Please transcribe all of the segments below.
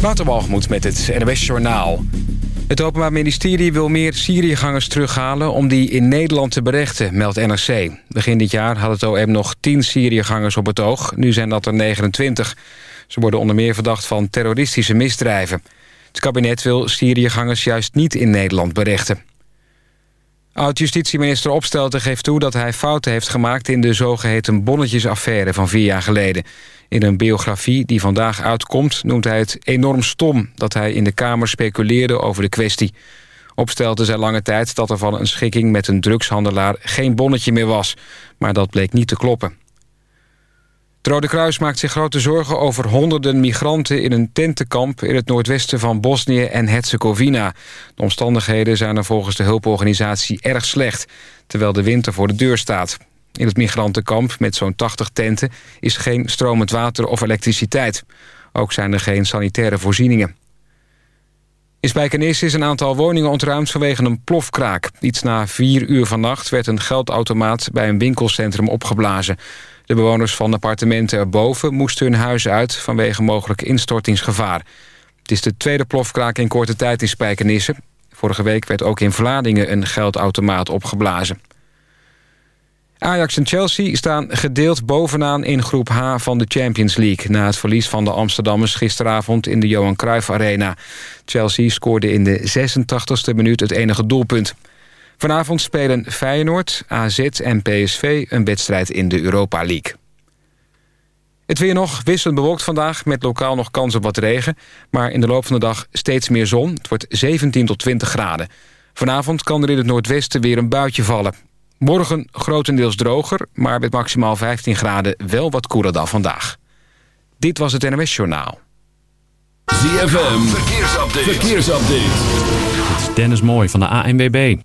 Waterwalgemoed met het NWS Journaal. Het Openbaar Ministerie wil meer Syriëgangers terughalen... om die in Nederland te berechten, meldt NRC. Begin dit jaar had het OM nog 10 Syriëgangers op het oog. Nu zijn dat er 29. Ze worden onder meer verdacht van terroristische misdrijven. Het kabinet wil Syriëgangers juist niet in Nederland berechten. Oud-justitieminister Opstelten geeft toe dat hij fouten heeft gemaakt... in de zogeheten bonnetjesaffaire van vier jaar geleden. In een biografie die vandaag uitkomt noemt hij het enorm stom... dat hij in de Kamer speculeerde over de kwestie. Opstelten zei lange tijd dat er van een schikking met een drugshandelaar... geen bonnetje meer was, maar dat bleek niet te kloppen. Het Rode Kruis maakt zich grote zorgen over honderden migranten... in een tentenkamp in het noordwesten van Bosnië en Herzegovina. De omstandigheden zijn er volgens de hulporganisatie erg slecht... terwijl de winter voor de deur staat. In het migrantenkamp met zo'n 80 tenten is geen stromend water of elektriciteit. Ook zijn er geen sanitaire voorzieningen. In Spijkenisse is een aantal woningen ontruimd vanwege een plofkraak. Iets na vier uur vannacht werd een geldautomaat bij een winkelcentrum opgeblazen. De bewoners van appartementen erboven moesten hun huis uit... vanwege mogelijk instortingsgevaar. Het is de tweede plofkraak in korte tijd in Spijkenisse. Vorige week werd ook in Vlaardingen een geldautomaat opgeblazen. Ajax en Chelsea staan gedeeld bovenaan in groep H van de Champions League... na het verlies van de Amsterdammers gisteravond in de Johan Cruijff Arena. Chelsea scoorde in de 86e minuut het enige doelpunt. Vanavond spelen Feyenoord, AZ en PSV een wedstrijd in de Europa League. Het weer nog wisselend bewolkt vandaag met lokaal nog kans op wat regen... maar in de loop van de dag steeds meer zon. Het wordt 17 tot 20 graden. Vanavond kan er in het noordwesten weer een buitje vallen. Morgen grotendeels droger, maar met maximaal 15 graden wel wat koeler dan vandaag. Dit was het NMS Journaal. ZFM, verkeersupdate. verkeersupdate. Het is Dennis Mooi van de ANWB.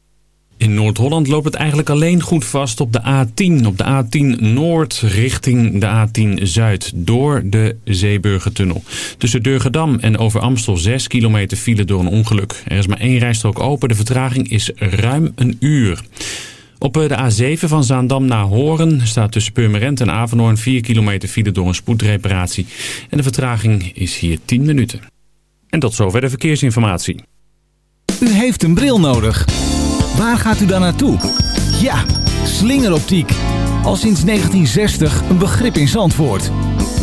In Noord-Holland loopt het eigenlijk alleen goed vast op de A10. Op de A10 Noord richting de A10 Zuid door de Zeeburgertunnel. Tussen Durgedam en Over Amstel 6 kilometer file door een ongeluk. Er is maar één rijstrook open. De vertraging is ruim een uur. Op eh, de A7 van Zaandam naar Horen staat tussen Purmerend en Avenhoorn 4 kilometer file door een spoedreparatie. En de vertraging is hier 10 minuten. En tot zover de verkeersinformatie. U heeft een bril nodig. Waar gaat u dan naartoe? Ja, slingeroptiek. Al sinds 1960 een begrip in Zandvoort.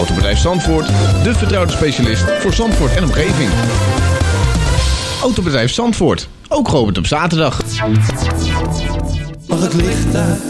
Autobedrijf Zandvoort, de vertrouwde specialist voor Zandvoort en omgeving. Autobedrijf Zandvoort, ook geopend op zaterdag. Mag het licht uit?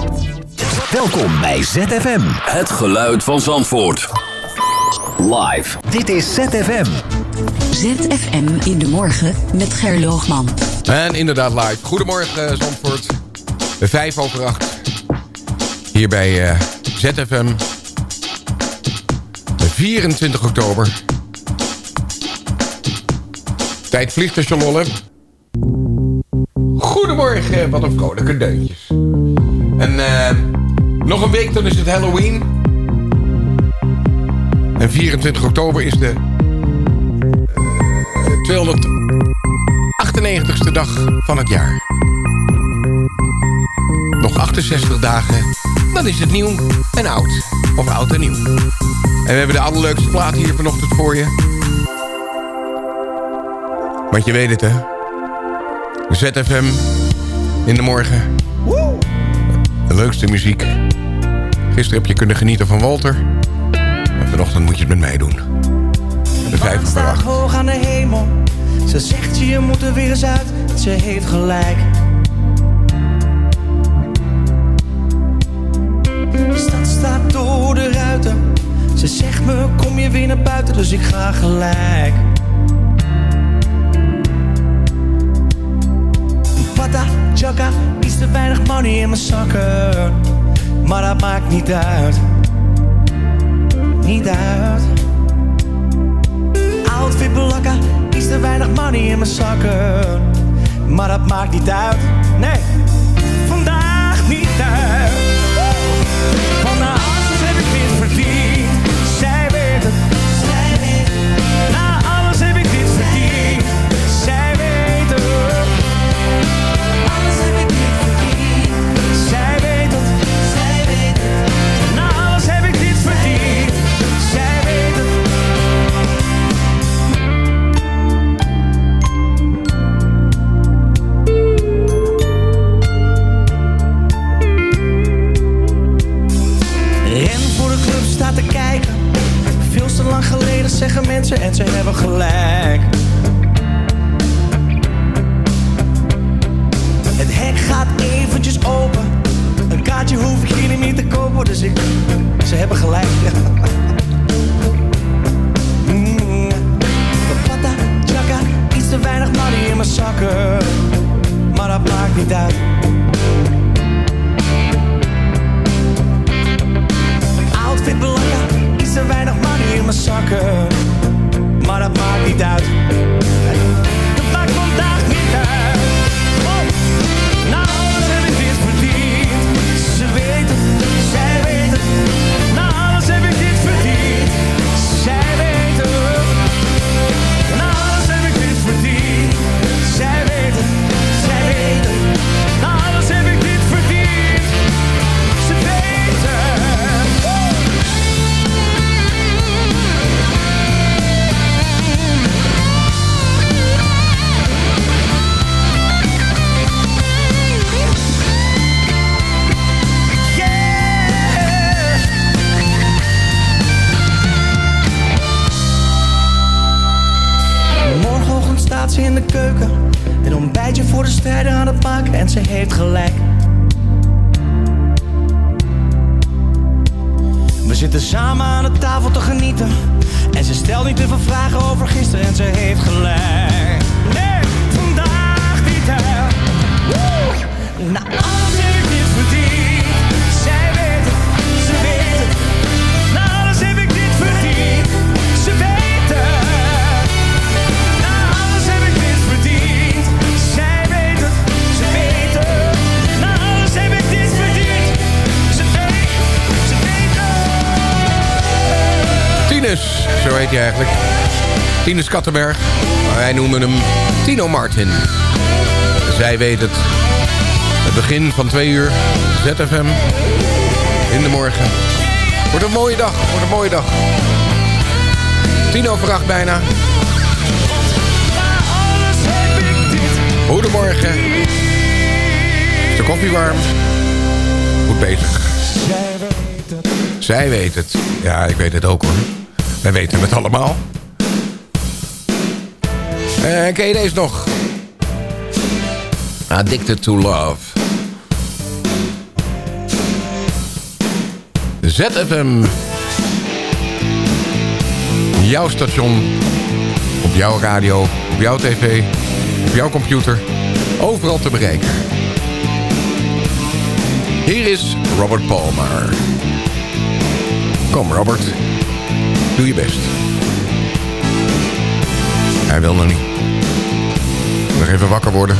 Welkom bij ZFM. Het geluid van Zandvoort. Live. Dit is ZFM. ZFM in de morgen met Gerloogman. En inderdaad live. Goedemorgen Zandvoort. Vijf over acht. Hier bij uh, ZFM. 24 oktober. Tijd vliegt er, Charlotte. Goedemorgen, wat een vrolijke deuntjes. En uh, nog een week, dan is het Halloween. En 24 oktober is de uh, 298ste dag van het jaar. Nog 68 dagen, dan is het nieuw en oud. Of oud en nieuw. En we hebben de allerleukste plaat hier vanochtend voor je. Want je weet het, hè? ZFM in de morgen. De leukste muziek. Gisteren heb je kunnen genieten van Walter. En vanochtend moet je het met mij doen. De vijf staat hoog aan de hemel. Ze zegt je moet er weer eens uit. Ze heeft gelijk. De stad staat door de ruiten. Ze zegt me kom je weer naar buiten. Dus ik ga gelijk. Pata, chaka, iets te weinig money in mijn zakken. Maar dat maakt niet uit. Niet uit. Outfit iets te weinig money in mijn zakken. Maar dat maakt niet uit. Nee, en ze hebben gelijk. Het hek gaat eventjes open. Een kaartje hoef ik hier niet te kopen, dus ik... Ze hebben gelijk. Mm. Iets te weinig money in mijn zakken. Maar dat maakt niet uit. Kattenberg. Maar wij noemen hem Tino Martin. Zij weet het. Het begin van twee uur. ZFM. In de morgen. Wordt een mooie dag. Wordt een mooie dag. Tien over acht bijna. Goedemorgen. Is de koffie warm? Goed bezig. Zij weet het. Ja, ik weet het ook hoor. Wij weten het allemaal. En ken je deze nog? Addicted to Love. ZFM. Jouw station. Op jouw radio. Op jouw tv. Op jouw computer. Overal te bereiken. Hier is Robert Palmer. Kom Robert. Doe je best. Hij wil nog niet. Nog even wakker worden.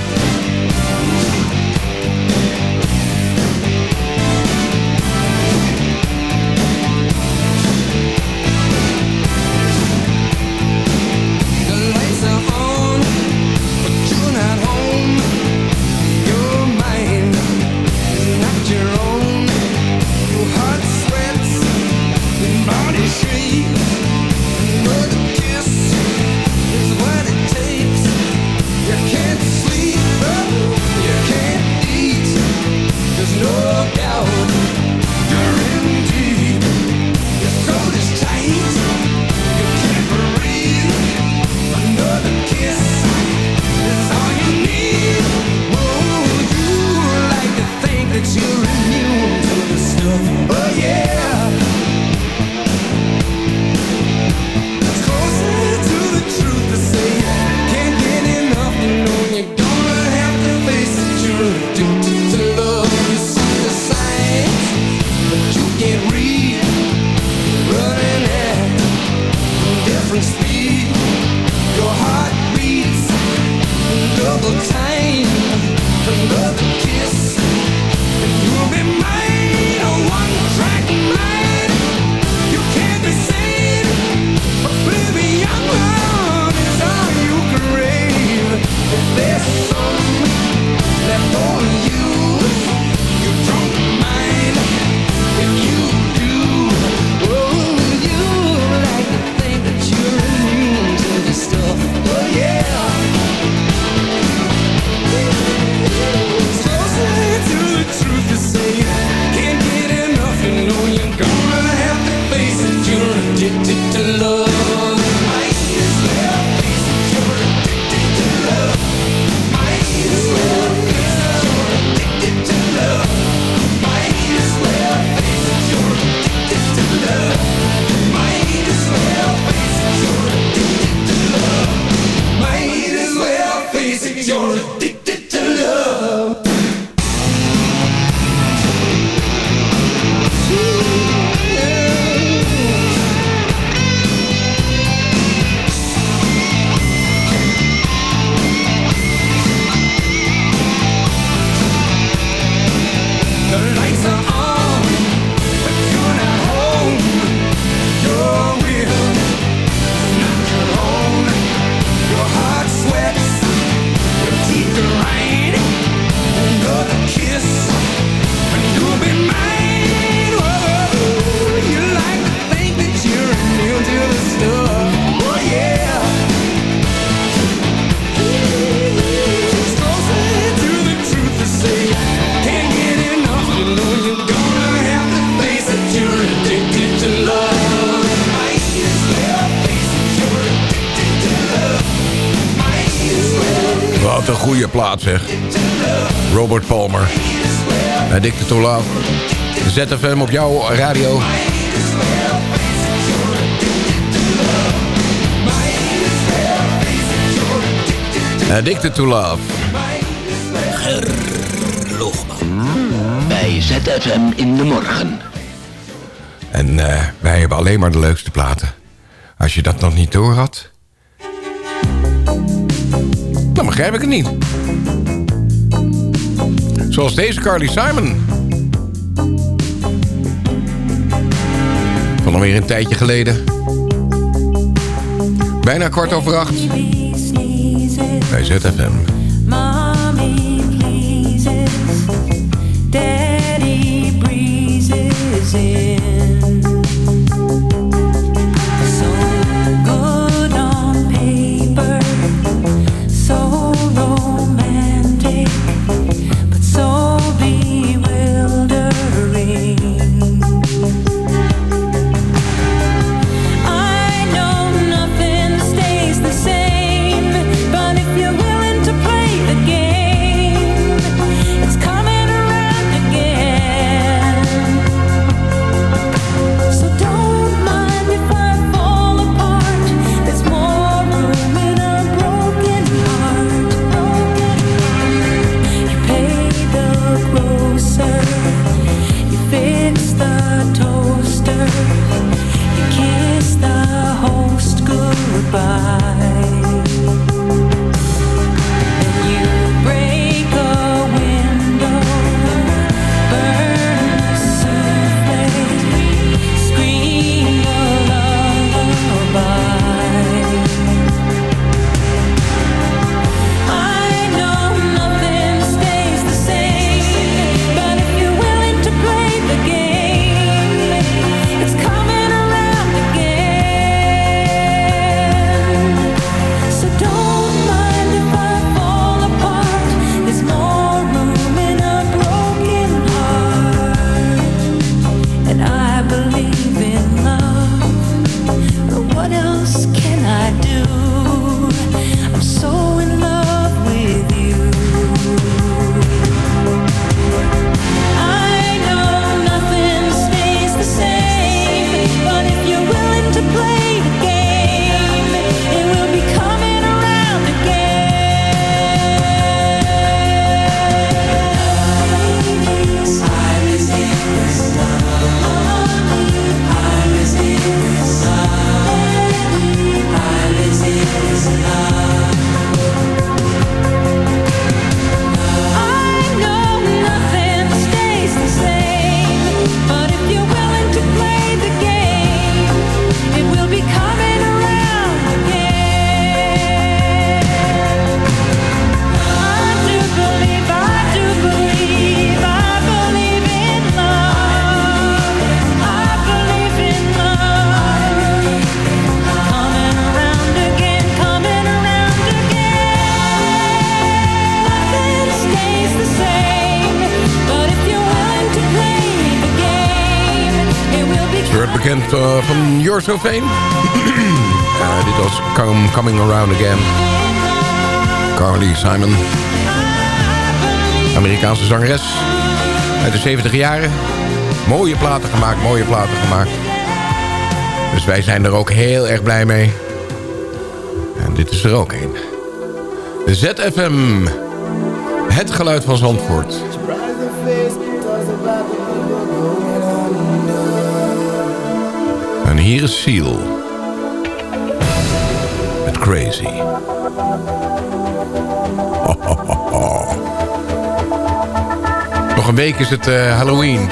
Wat een goede plaat zeg. Robert Palmer. Adikt to Love. Zet ZFM op jouw radio. Addicted to Love. Gerloogman. Bij ZFM in de morgen. En eh, wij hebben alleen maar de leukste platen. Als je dat nog niet door had dan begrijp ik het niet. Zoals deze Carly Simon. Van alweer een tijdje geleden. Bijna kwart over acht. Bij ZFM. Je wordt bekend eh, van You're So Fame. dit was Coming Around Again. Carly Simon. Amerikaanse zangeres. Uit de 70 jaren. Mooie platen gemaakt, mooie platen gemaakt. Dus wij zijn er ook heel erg blij mee. En dit is er ook een. ZFM. Het geluid van Zandvoort. hier is Seal. Met Crazy. Nog een week is het eh, Halloween.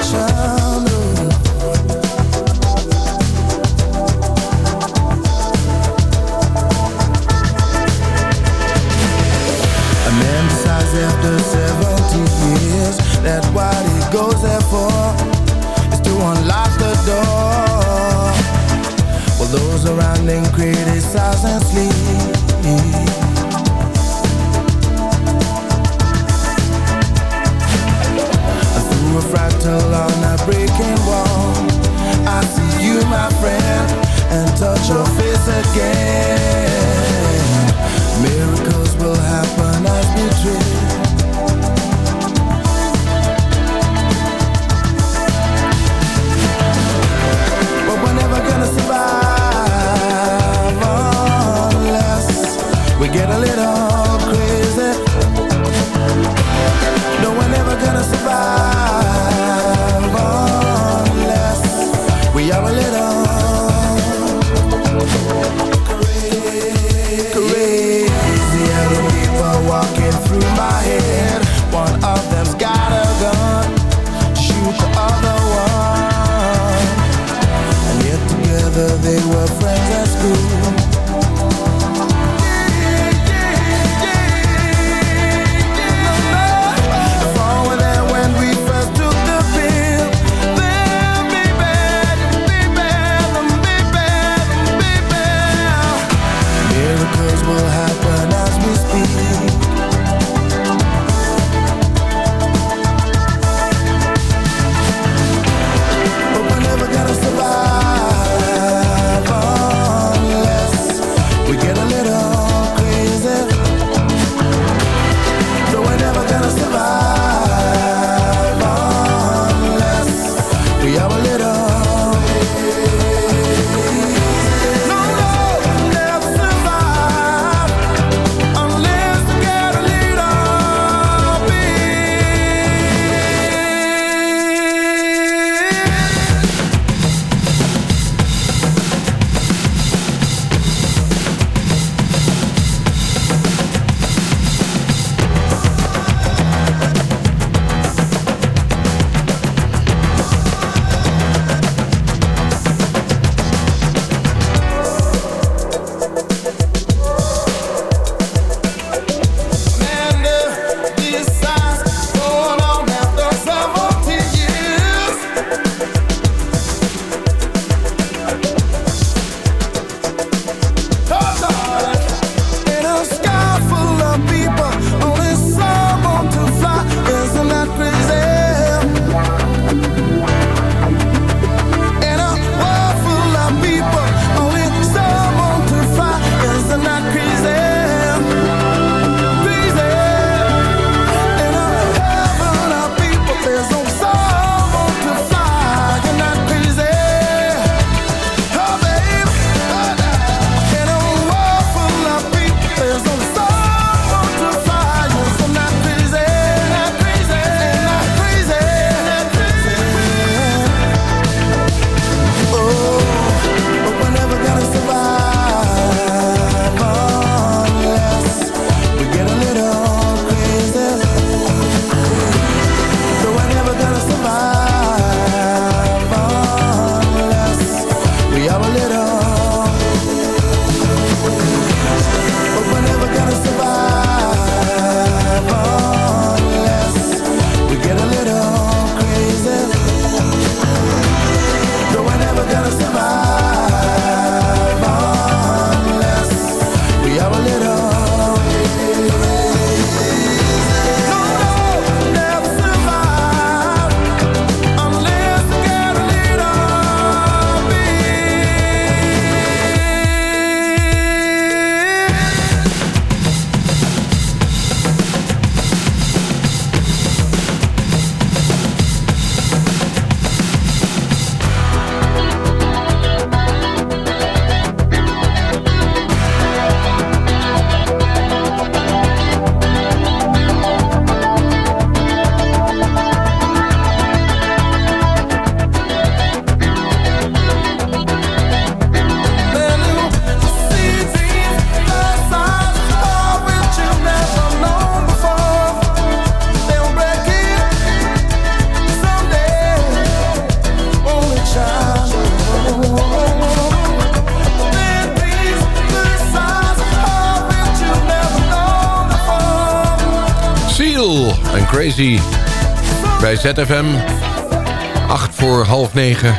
Crazy bij ZFM. 8 voor half 9.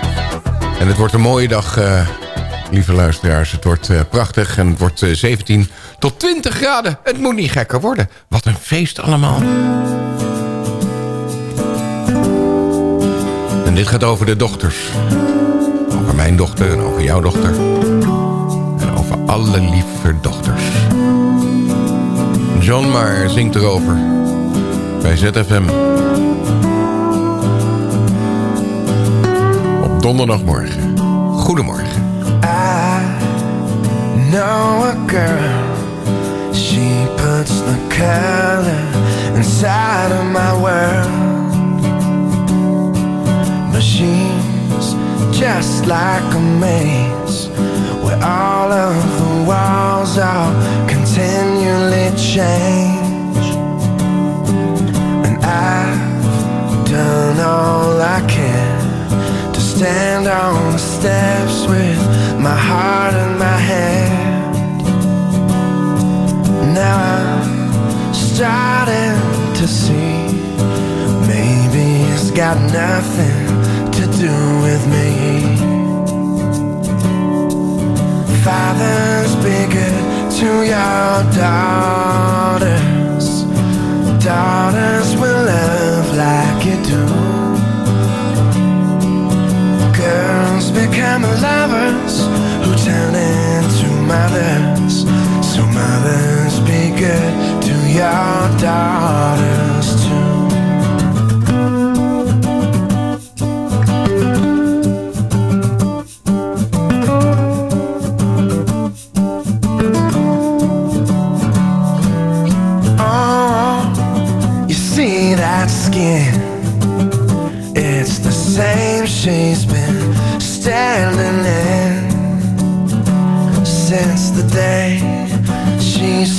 En het wordt een mooie dag, eh, lieve luisteraars. Het wordt eh, prachtig en het wordt eh, 17 tot 20 graden. Het moet niet gekker worden. Wat een feest allemaal. En dit gaat over de dochters. Over mijn dochter en over jouw dochter. En over alle lieve dochters. John Mayer zingt erover. Bij ZFM. Op donderdagmorgen. Goedemorgen. I know a girl. She puts the color inside of my world. But she's just like a maze where all of the walls are continually change. I've done all I can to stand on the steps with my heart in my hand. Now I'm starting to see maybe it's got nothing to do with me. Fathers, be good to your daughters. Daughters will love like you do. Girls become lovers who turn into mothers. So mothers be good to your daughters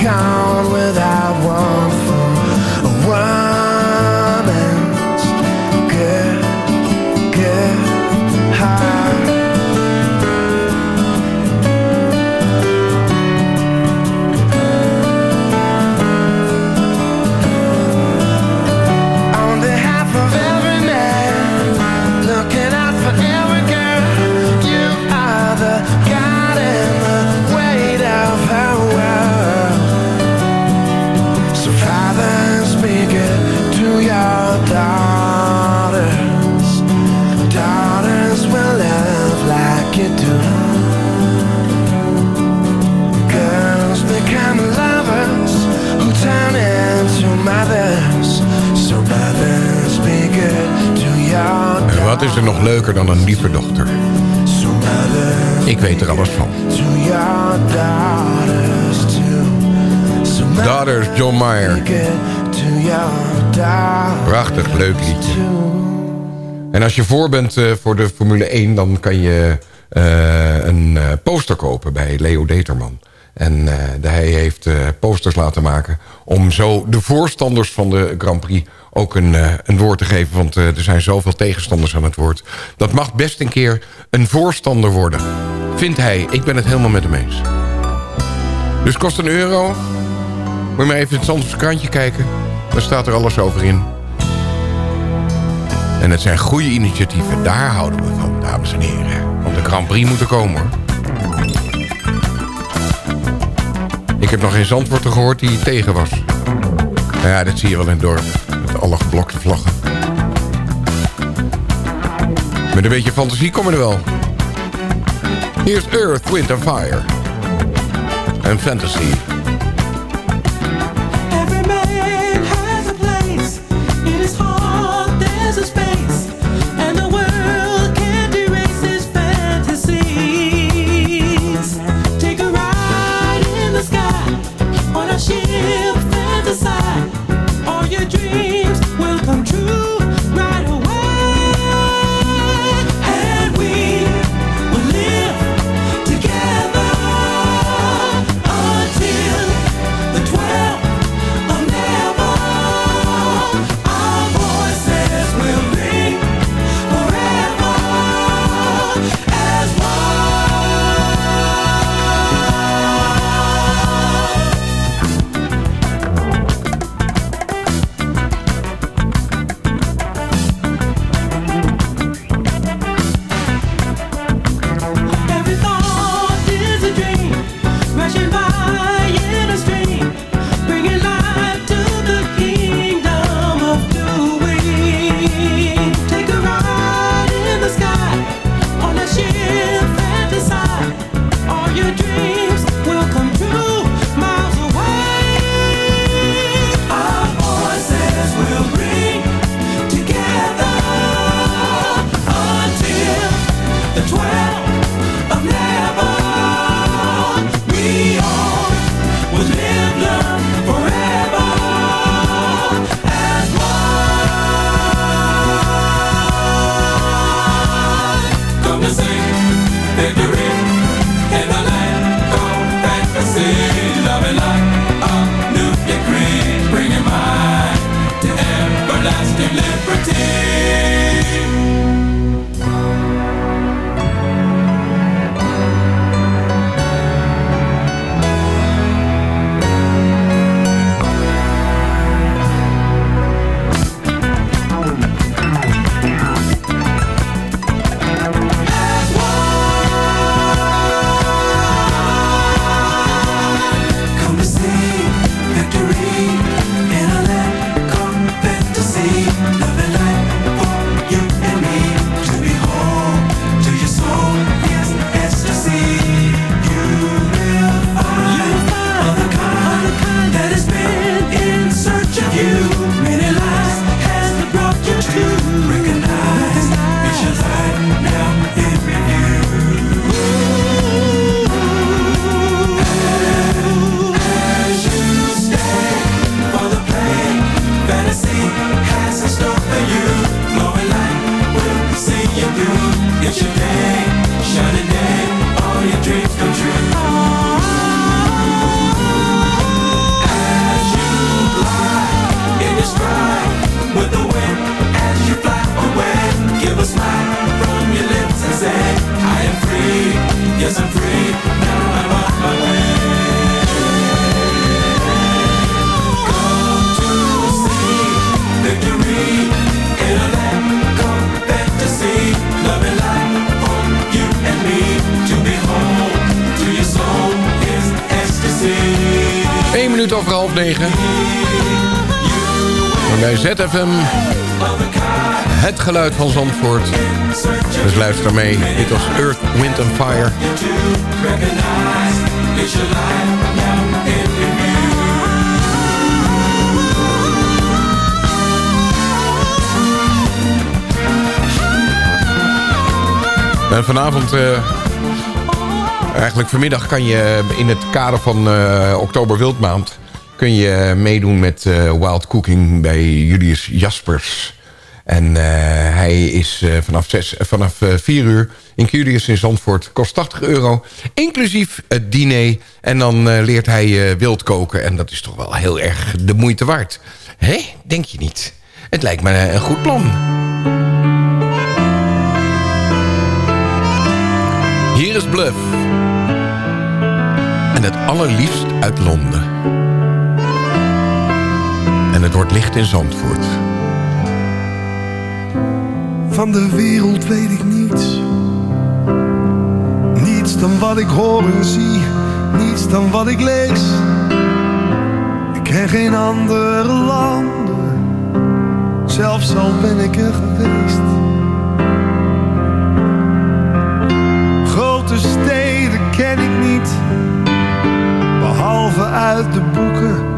count without een lieve dochter? Ik weet er alles van. daughters John Mayer. Prachtig, leuk liedje. En als je voor bent eh, voor de Formule 1... dan kan je eh, een eh, poster kopen bij Leo Determan. En eh, hij heeft posters laten maken... om zo de voorstanders van de Grand Prix ook een, eh, een woord te geven. Want eh, er zijn zoveel tegenstanders aan het woord. Dat mag best een keer een voorstander worden. Vindt hij. Ik ben het helemaal met hem eens. Dus kost een euro. Moet je maar even in het Zandvoortse krantje kijken. Daar staat er alles over in. En het zijn goede initiatieven. Daar houden we van, dames en heren. Want de Grand Prix moet er komen, hoor. Ik heb nog geen Zandvoorter gehoord die tegen was. Nou ja, dat zie je wel in het dorp met alle geblokte vlaggen. Met een beetje fantasie komen we er wel. Hier is Earth, Wind and Fire. En Fantasy. ZFM. Het geluid van Zandvoort. Dus luister mee. Dit was Earth, Wind and Fire. En vanavond. Eh, eigenlijk vanmiddag kan je in het kader van uh, oktober wildmaand kun je meedoen met eh, Wild Cooking bij Julius Jaspers. En eh, hij is eh, vanaf, zes, vanaf 4 uur in Curious in Zandvoort. Kost 80 euro, inclusief het diner. En dan leert hij wild koken. En dat is toch wel heel erg de moeite waard. Hé, denk je niet? Het lijkt me een goed plan. Hier is Bluff. En het allerliefst uit Londen. En het wordt licht in Zandvoort. Van de wereld weet ik niets. Niets dan wat ik hoor en zie. Niets dan wat ik lees. Ik ken geen andere landen. Zelfs al ben ik er geweest. Grote steden ken ik niet. Behalve uit de boeken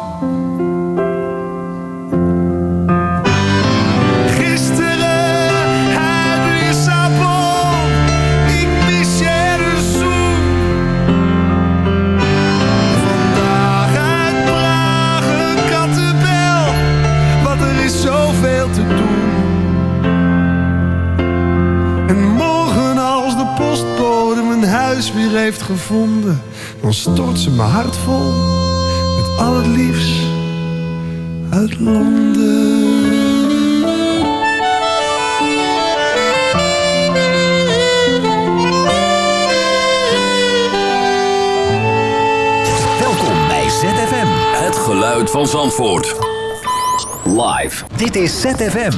Mijn huis weer heeft gevonden, dan stort ze mijn hart vol met al het liefst uit Londen. Welkom bij ZFM. Het geluid van Zandvoort. Live. Dit is ZFM.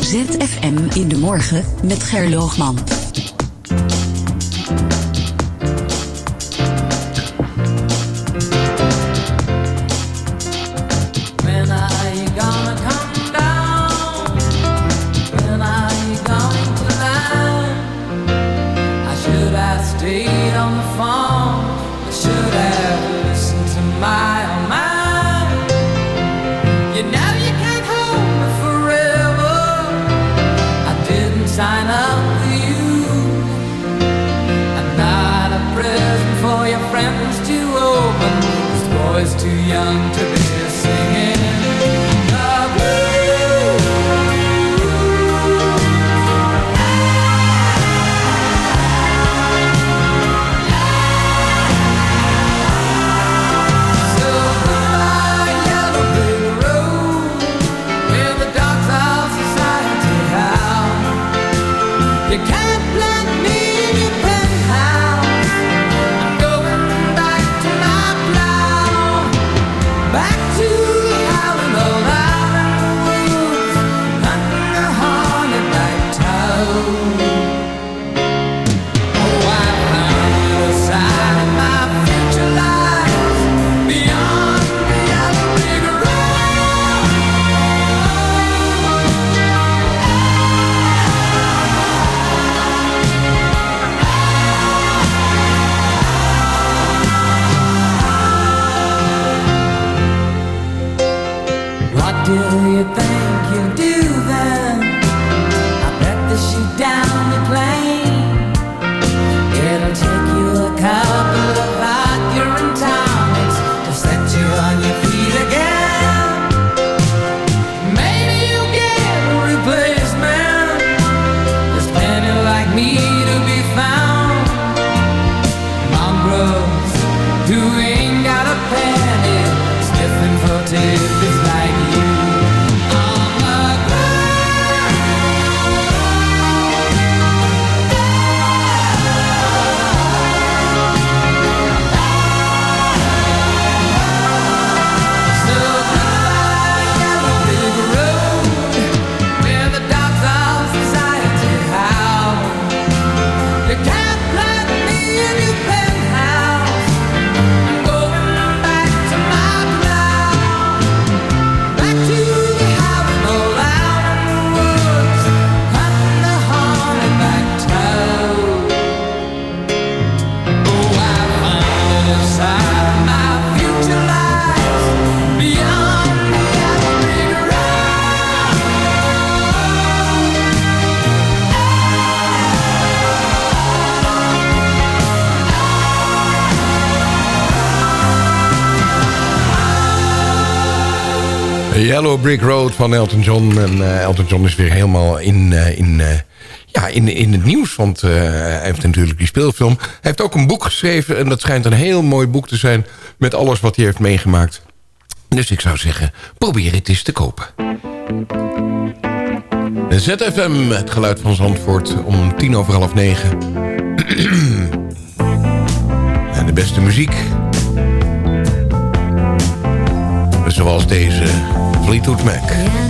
ZFM in de morgen met Gerloogman. Yellow Brick Road van Elton John. En eh, Elton John is weer helemaal in, eh, in, eh, ja, in, in het nieuws. Want hij heeft natuurlijk die speelfilm. Hij heeft ook een boek geschreven. En dat schijnt een heel mooi boek te zijn. Met alles wat hij heeft meegemaakt. Dus ik zou zeggen, probeer het eens te kopen. ZFM, het geluid van Zandvoort. Om tien over half negen. en de beste muziek. Zoals deze Fleetwood Mac.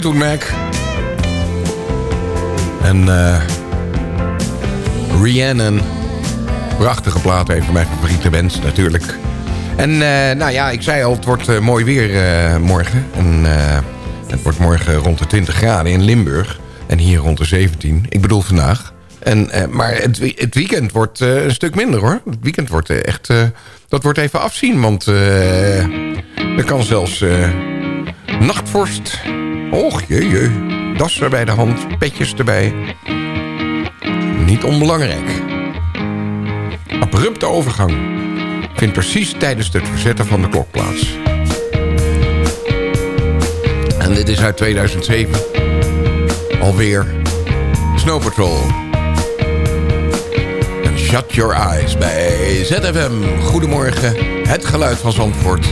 Fleetwood Mac. En eh Rhiannon. Prachtige plaat, een van mijn favoriete bands natuurlijk. En eh, nou ja, ik zei al, het wordt eh, mooi weer morgen. En het wordt morgen rond de 20 graden in Limburg. En hier rond de 17. Ik bedoel vandaag. En, maar het, het weekend wordt een stuk minder hoor. Het weekend wordt echt... dat wordt even afzien, want er kan zelfs nachtvorst. Och, jee, jee. Dassen bij de hand, petjes erbij. Niet onbelangrijk. Abrupte overgang vindt precies tijdens het verzetten van de klok plaats. En dit is uit 2007. Alweer Snow Patrol. En Shut Your Eyes bij ZFM. Goedemorgen, het geluid van Zandvoort.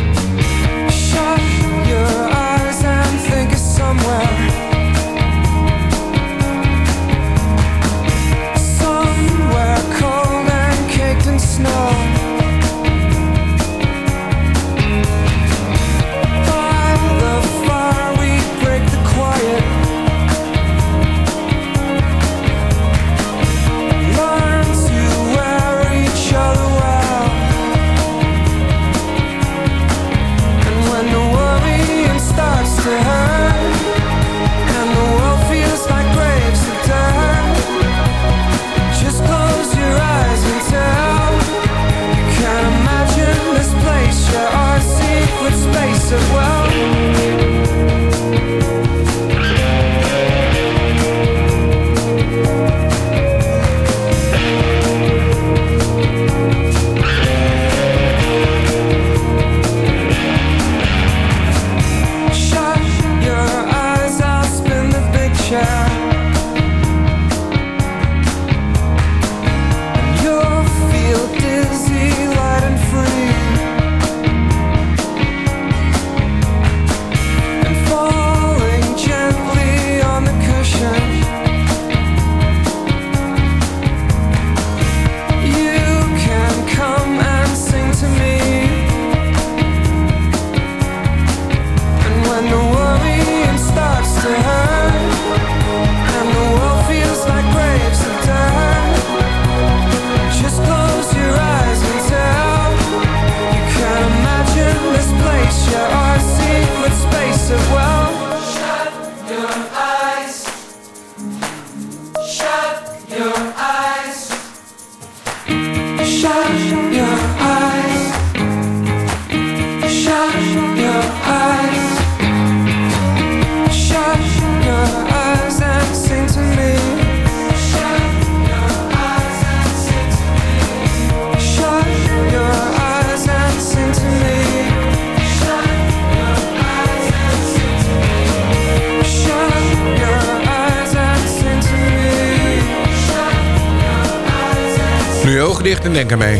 To me.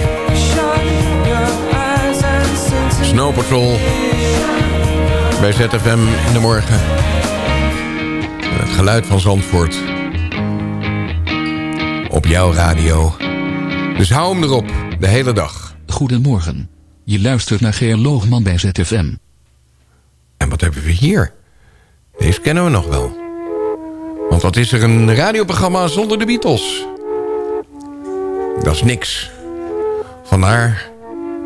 Snow Patrol bij ZFM in de morgen. En het geluid van Zandvoort. Op jouw radio. Dus hou hem erop, de hele dag. Goedemorgen. Je luistert naar Geer Loogman bij ZFM. En wat hebben we hier? Deze kennen we nog wel. Want wat is er een radioprogramma zonder de Beatles? Dat is niks. Vandaar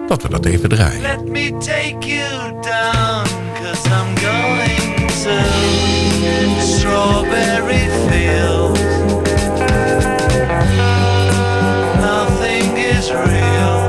dat we dat even draaien. Let me take you down, cause I'm going to Strawberry Fields. Nothing is real,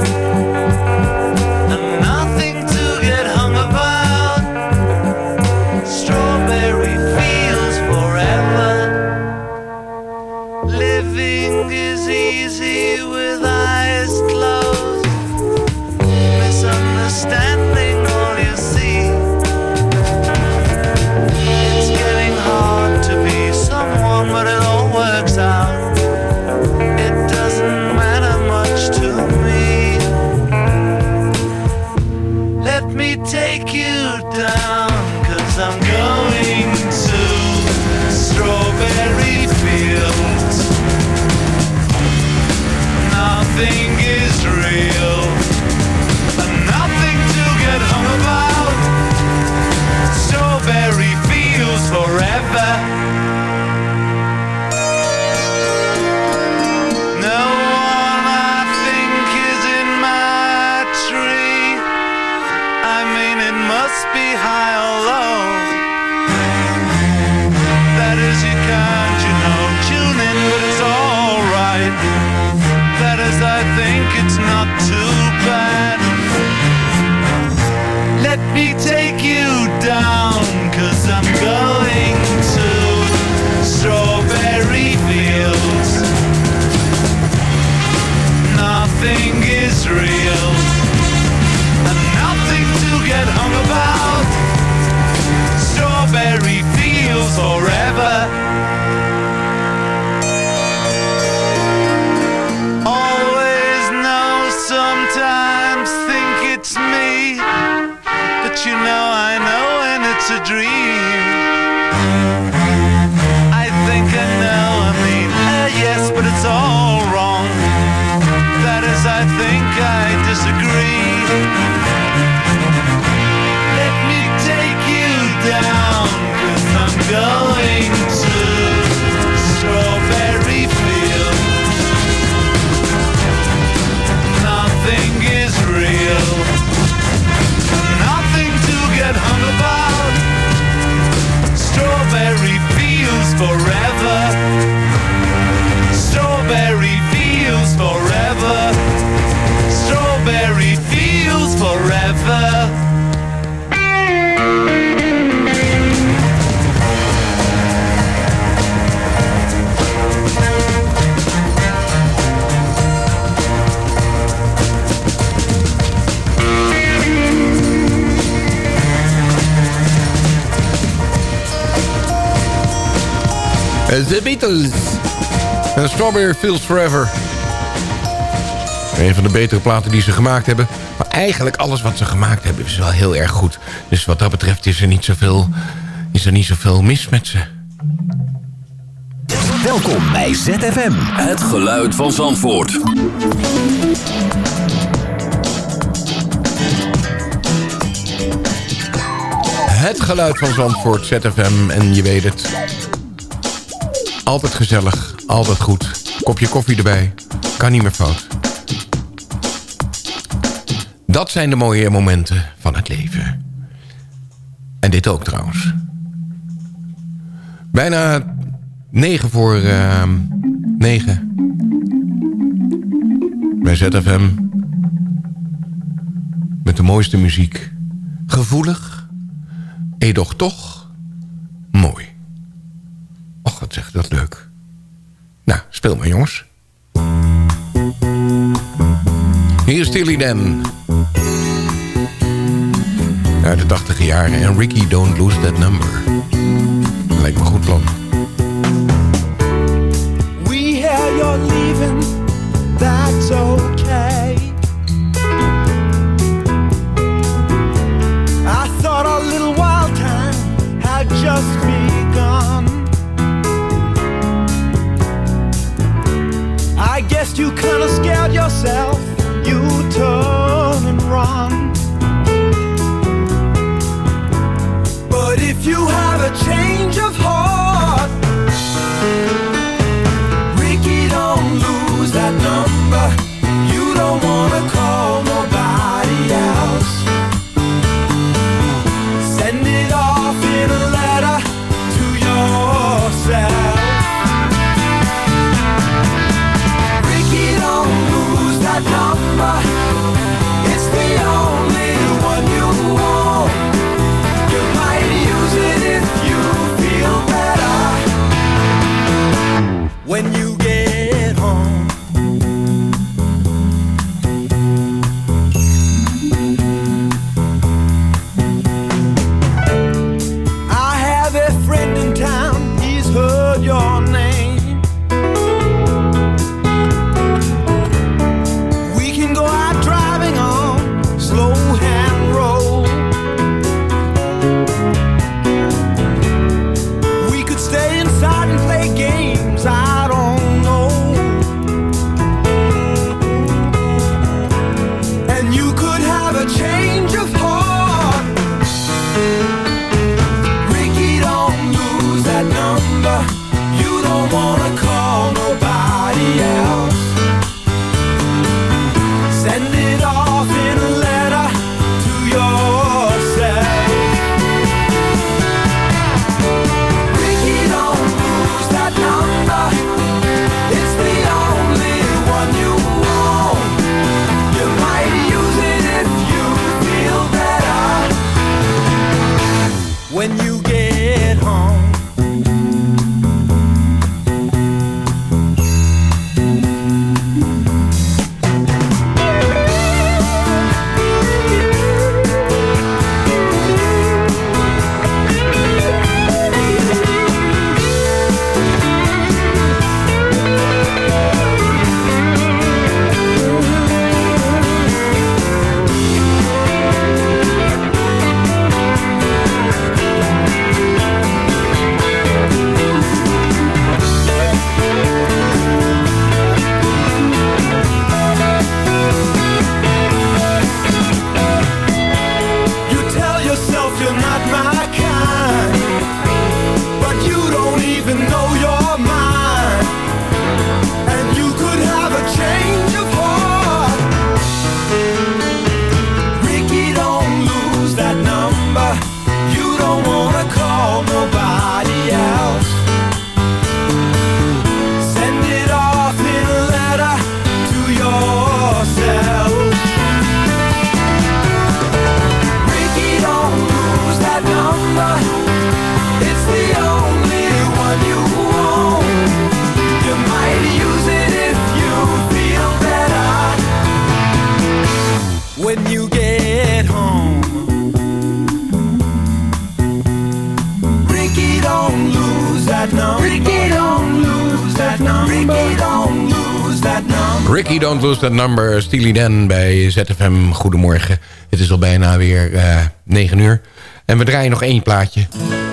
be taken. Strawberry Fields Forever. Een van de betere platen die ze gemaakt hebben. Maar eigenlijk alles wat ze gemaakt hebben is wel heel erg goed. Dus wat dat betreft is er niet zoveel, is er niet zoveel mis met ze. Welkom bij ZFM. Het geluid van Zandvoort. Het geluid van Zandvoort, ZFM. En je weet het. Altijd gezellig, altijd goed. Kopje koffie erbij. Kan niet meer fout. Dat zijn de mooie momenten van het leven. En dit ook trouwens. Bijna negen voor uh, negen. Bij ZFM. Met de mooiste muziek. Gevoelig. Edoch toch. Mooi. Och, wat zegt dat leuk. Nou, speel maar jongens. Hier is Tilly Dan. Uit de tachtige jaren. En Ricky Don't Lose That Number. Lijkt me goed plan. We hear you're leaving, you kinda scared yourself, you turn and run. But if you have a change of heart, Ricky, don't lose that number. Don't Lose That Number, Steely Dan bij ZFM. Goedemorgen. Het is al bijna weer eh 9 uur. En we draaien nog één plaatje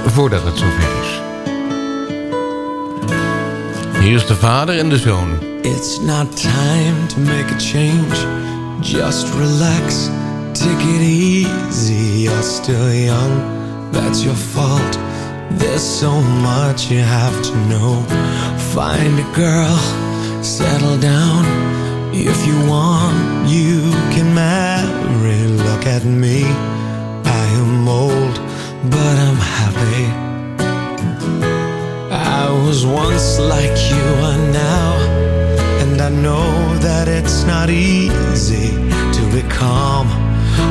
voordat het zover is. Hier is de vader en de zoon. It's not time to make a change. Just relax, take it easy. You're still young, that's your fault. There's so much you have to know. Find a girl, settle down. If you want, you can marry. Look at me, I am old, but I'm happy. I was once like you are now, and I know that it's not easy to be calm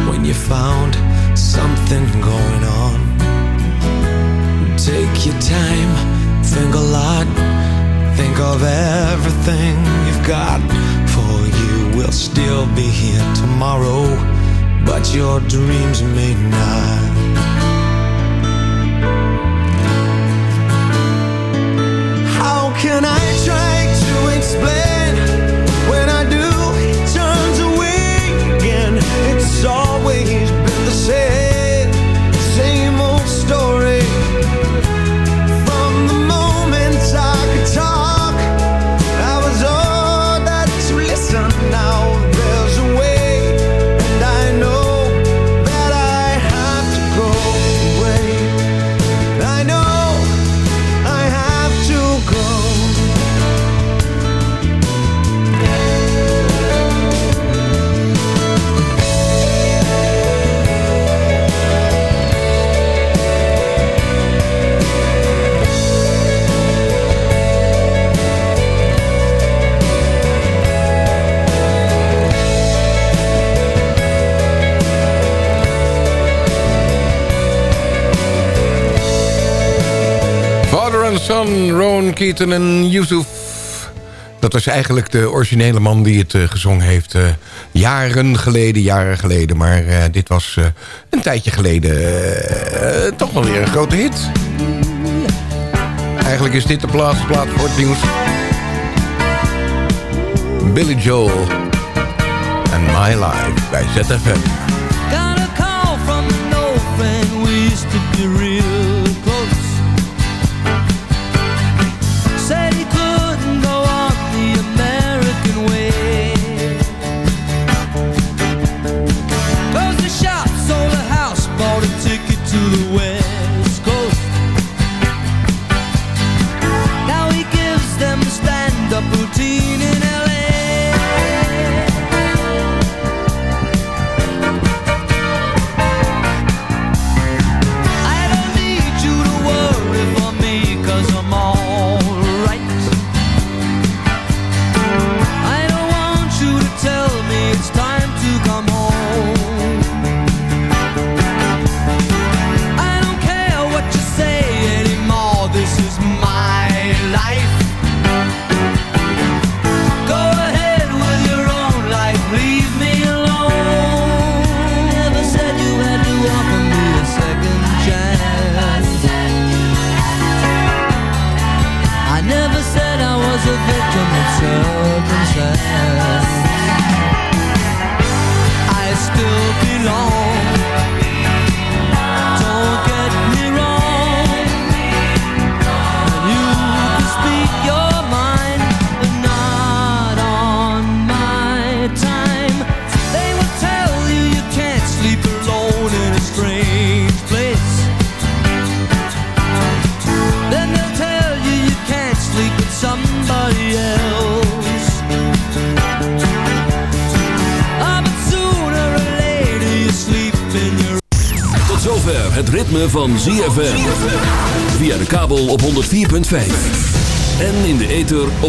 when you found something going on. Take your time, think a lot, think of everything you've got. Will still be here tomorrow, but your dreams may not. How can I try to explain Son, Rowan Keaton en Yusuf. Dat was eigenlijk de originele man die het eh, gezongen heeft. eh, jaren geleden, jaren geleden. Maar eh, dit was een tijdje geleden toch wel weer een grote hit. Eigenlijk is dit de plaats, plaats voor het nieuws. Billy Joel en My Life bij ZFM.